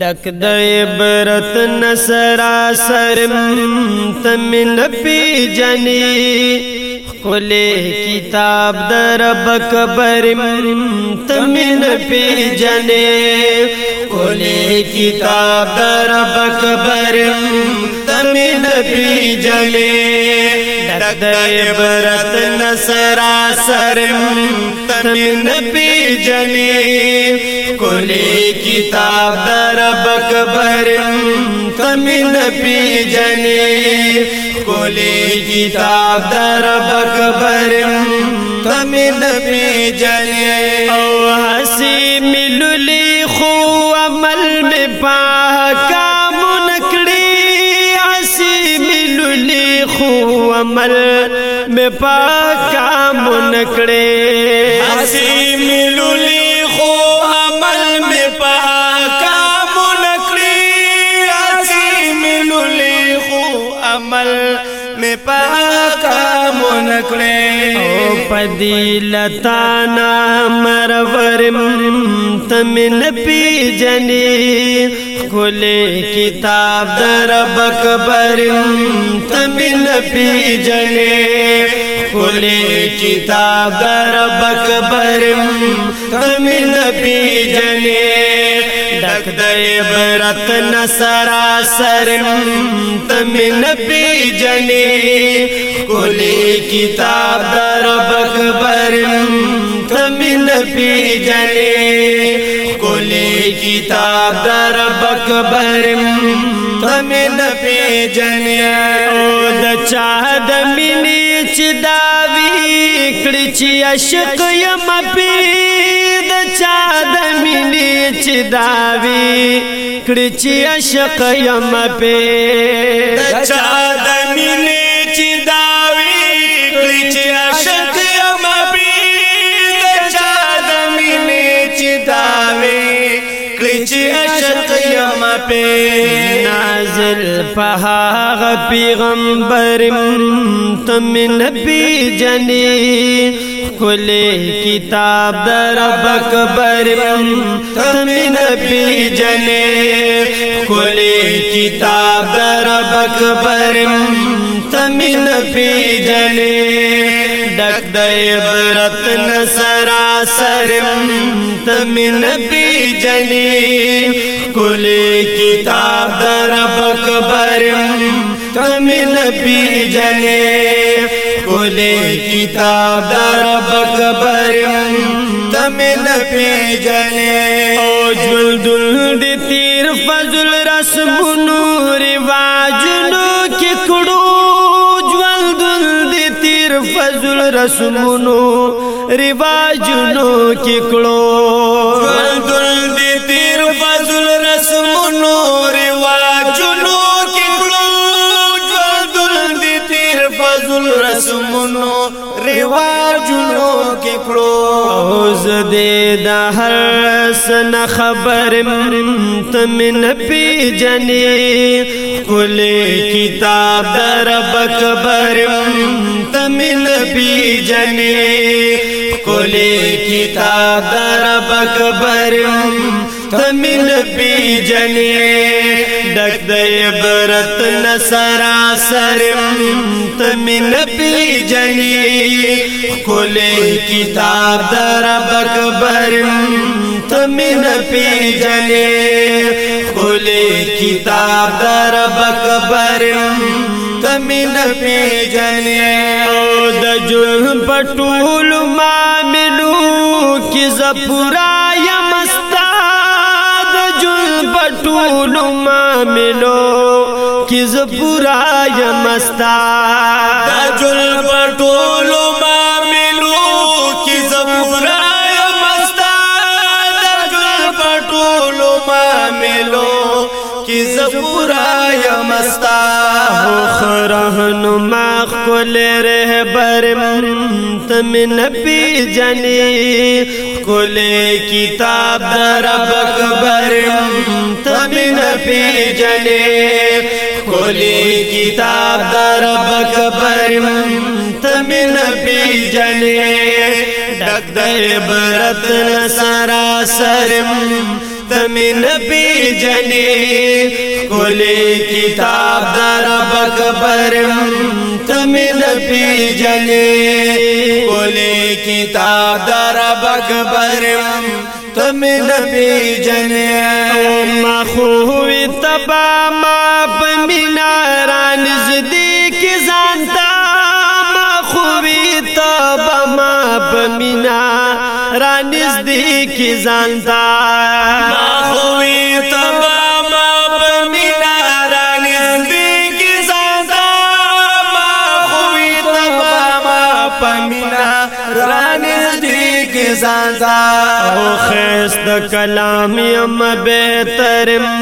دک د عبرت نسرا سرم تمن پی جنی خپل کتاب در بکبرم تمن پی جنی کل کتاب در بک بر نبی پی جنے برت ن سرا شرم نبی پی جنے کتاب دربک بر کمل نبی جنے کولے کتاب دربک بر کمل پی جنسی مل میں پاکا منکڑے ہسی مللی خو عمل میں پاکام مکڑی ہسی مل ہو امل او لتا نام بر تمن پی جنی کھلے کتاب در بک تمن پی جنی کھلے کتاب در بک تمن پی جنی ډک د عبرت نصرا سرم تم نبی جنې کولی کتاب درب اکبرم تم نبی جنې کولی کتاب درب اکبرم تم نبی جنې او د چا د مینې چې دا وی کړی چې عشق یم په چې داوي کړي چې عشق يم په چا د مینې چې داوي کړي چې عشق يم په چا د مینې چې داوي کړي چې عشق يم په نازل په پیغمبر تم نبی جنې کھلے کتاب در درب اکبر تمین پی جنے کھلے کتاب در درب اکبر تمین پی جنے ڈک دے برت نسرا سرم تمین پی جنے کھلے کتاب در درب اکبر تمین پی جنے خلې کتاب در بکبرم تم نه پیژنې او جلدل دې تیر فضل رسم نور واجنو کې کړو جلدل دې تیر فضل رسمونو رواجنو کې کړو جلدل دې تیر الرسمونو رواجونو کې کړو اوس دې د هر سن خبر تم نه پیجنې کول کتاب در بکبر تم نه پیجنې کول کتاب در بکبر دمین پی جنې ډک د عبرت نسرا سرم تمن پی جنې خپل کتاب در بکبرم تمن پی جنې خپل کتاب در بکبرم تمن پی جنې او د جرم پټول ما ملو کی زپورا ټول معاملو کی ز پورا یم استا دا جل ټول معاملو کی ز پورا یم استا دا جل ټول معاملو کی ز پورا یم استا خو خره نو ما خپل رهبرم تم نه پیجنې کول کتاب در اکبر تم نه پیجنې کول کتاب در اکبر تم نه پیجنې ډک د عبرت سراسرم د مین پی جنې کولې کتاب در بکبرم تم نه پی جنې کولې کتاب در بکبرم تم نه پی جنې ما خو وي تبا ما بمینا ران زدي کې ځانتا ما خو وي تبا ما بمینا رانیز دی کی زانتا ما خوی تبا ما بمینا رانیز دی کی زانتا ما خوی تبا ما بمینا رانیز دی کی زانتا او خیست کلام یم بیترم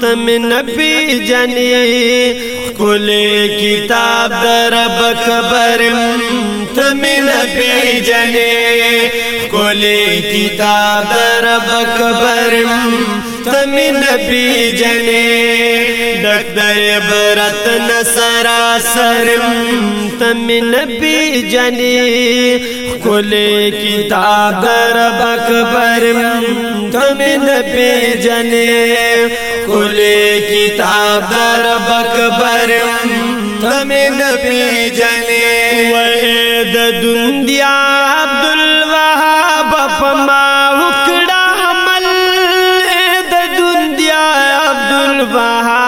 تم نبی جنی کلی کتاب درب خبرم تم نبی جنی ګلې کتاب رب خبرم تم نبی جنې ډک د عبرت نسرا سرم تم نبی جنې ګلې کتاب رب خبرم تم نبی جنې ګلې کتاب رب خبرم تم نبی جنې وې د دنیا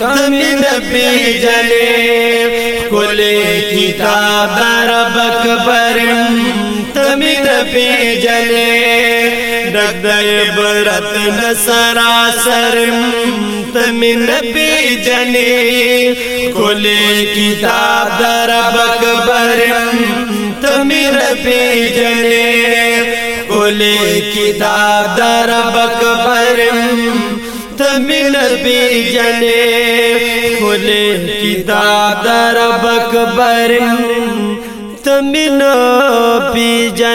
تمی نبی جلی کلی کتاب رب اکبرم تمی نبی جلی ڈک دائی برت نسرا سرم تمی نبی جلی کلی کتاب رب اکبرم تمی نبی جلی کلی کتاب رب اکبرم مل بی جن کی پتا دربک بر تم جن